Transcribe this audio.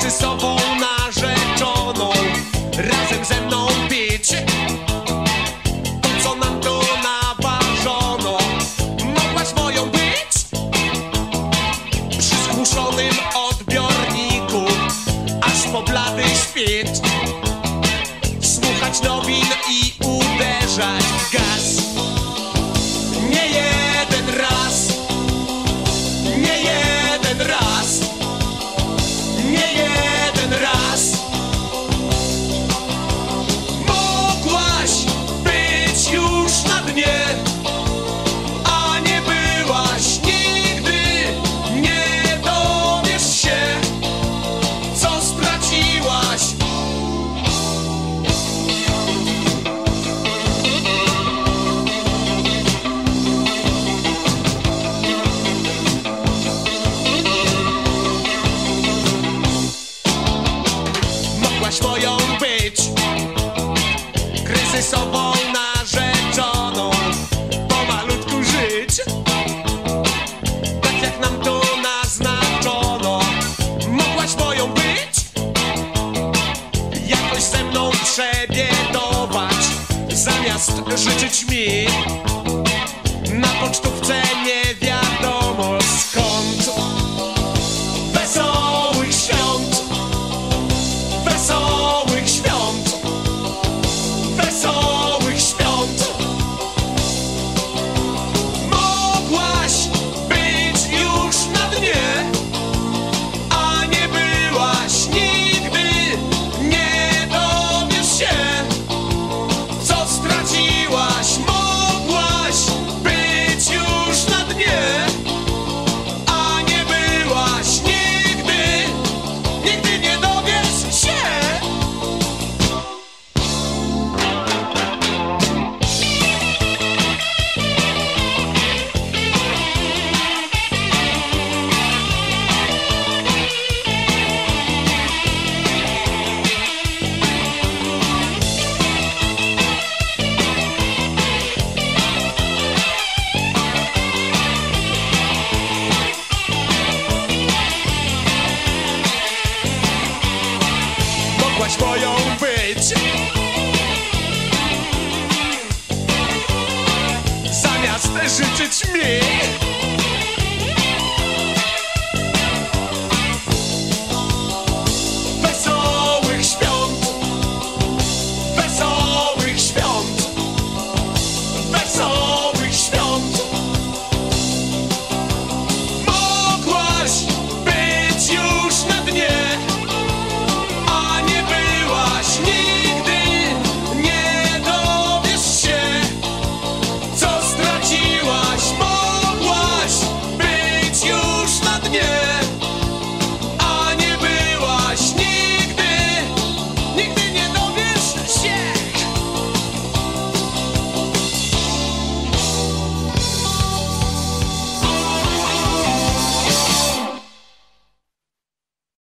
se salvou Kochałaś moją być Kryzysową narzeczoną. Pomalutku żyć Tak jak nam to naznaczono. Mogłaś moją być Jakoś ze mną przebiedować Zamiast życzyć mi Zamiast życzyć mi